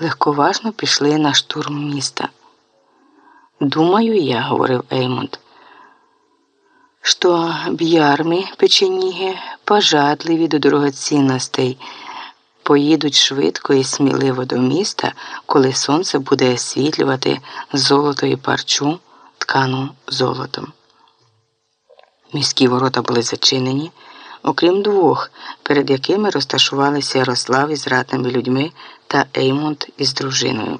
легковажно пішли на штурм міста. Думаю, я, говорив Еймонд, що б'ярми печеніги пожадливі до дорогоцінностей, поїдуть швидко і сміливо до міста, коли сонце буде освітлювати золото і парчу, ткану золотом. Міські ворота були зачинені, окрім двох, перед якими розташувалися Ярослав із ратними людьми та Еймонд із дружиною.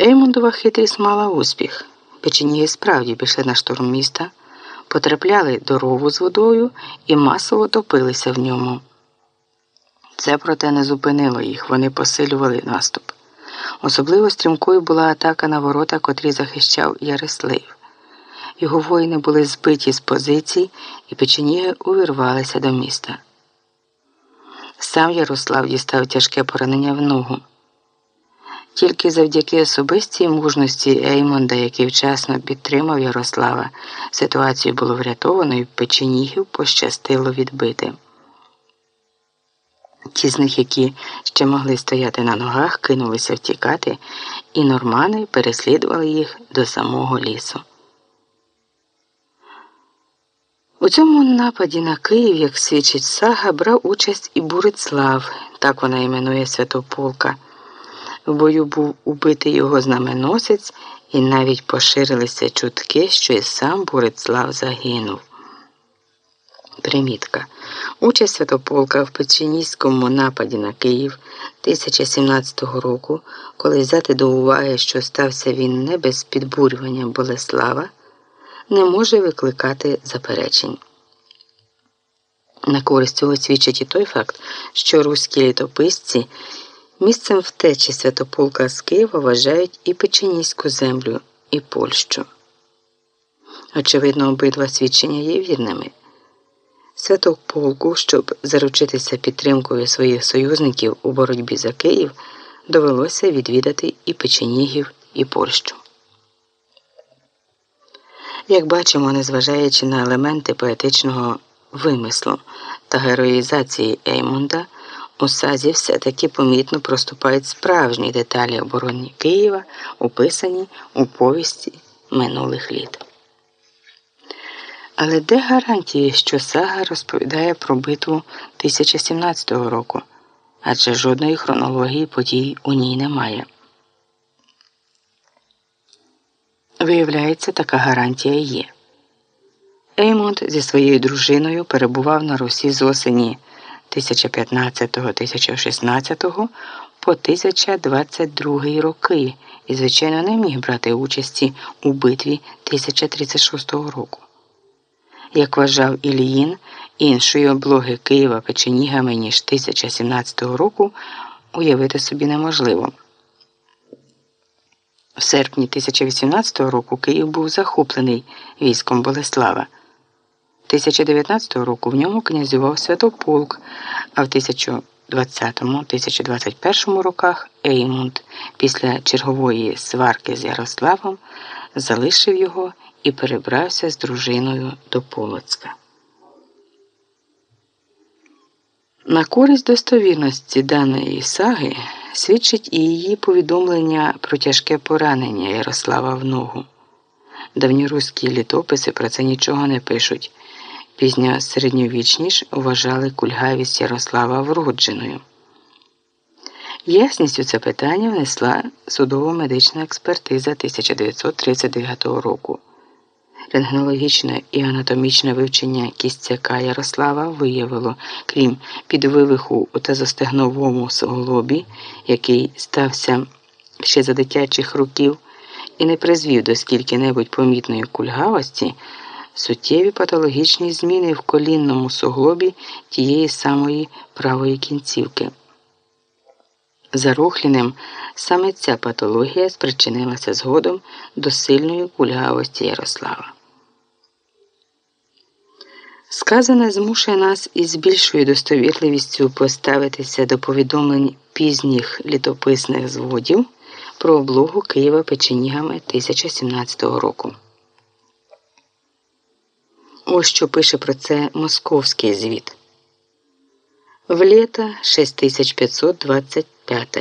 Еймондова хитрість мала успіх. Печеніги справді пішли на штурм міста, потрапляли до рову з водою і масово топилися в ньому. Це, проте, не зупинило їх, вони посилювали наступ. Особливо стрімкою була атака на ворота, котрі захищав Ярислив. Його воїни були збиті з позицій, і печеніги увірвалися до міста. Сам Ярослав дістав тяжке поранення в ногу. Тільки завдяки особистій мужності Еймонда, який вчасно підтримав Ярослава, ситуацію було врятовано і печенігів пощастило відбити. Ті з них, які ще могли стояти на ногах, кинулися втікати, і нормани переслідували їх до самого лісу. У цьому нападі на Київ, як свідчить сага, брав участь і Бурицлав, так вона іменує Святополка. В бою був убитий його знаменосець, і навіть поширилися чутки, що і сам Бурицлав загинув. Примітка. Участь Святополка в Печеніському нападі на Київ 1017 року, коли взяти до уваги, що стався він не без підбурювання Болеслава, не може викликати заперечень. На користь цього свідчить і той факт, що руські літописці місцем втечі Святополка з Києва вважають і Печеніську землю, і Польщу. Очевидно, обидва свідчення є вірними. Святополку, щоб заручитися підтримкою своїх союзників у боротьбі за Київ, довелося відвідати і Печенігів, і Польщу. Як бачимо, незважаючи на елементи поетичного вимислу та героїзації Еймунда, у сазі все-таки помітно проступають справжні деталі оборони Києва, описані у повісті минулих літ. Але де гарантії, що сага розповідає про битву 1017 року, адже жодної хронології подій у ній немає. Виявляється, така гарантія є. Еймунд зі своєю дружиною перебував на Русі з осені 1015-1016 по 1022 роки і, звичайно, не міг брати участі у битві 1036 року. Як вважав Іліїн, іншої облоги Києва печенігами ніж 1017 року уявити собі неможливо. В серпні 1018 року Київ був захоплений військом Болеслава. 1019 року в ньому князював Святополк, а в 1020-1021 роках Еймунд після чергової сварки з Ярославом залишив його і перебрався з дружиною до Полоцька. На користь достовірності даної саги свідчить і її повідомлення про тяжке поранення Ярослава в ногу. Давньоруські літописи про це нічого не пишуть. Пізня середньовічні ж вважали кульгавість Ярослава вродженою. Ясність у це питання внесла судово-медична експертиза 1939 року. Рентгенологічне і анатомічне вивчення кістяка Ярослава виявило, крім підвивиху у тазостегновому суглобі, який стався ще за дитячих років, і не призвів до скільки-небудь помітної кульгавості, суттєві патологічні зміни в колінному суглобі тієї самої правої кінцівки. За Рохліним саме ця патологія спричинилася згодом до сильної кульгавості Ярослава. Сказане змушує нас із більшою достовірливістю поставитися до повідомлень пізніх літописних зводів про облогу Києва печенігами 1017 року. Ось що пише про це московський звіт. В лето 6525.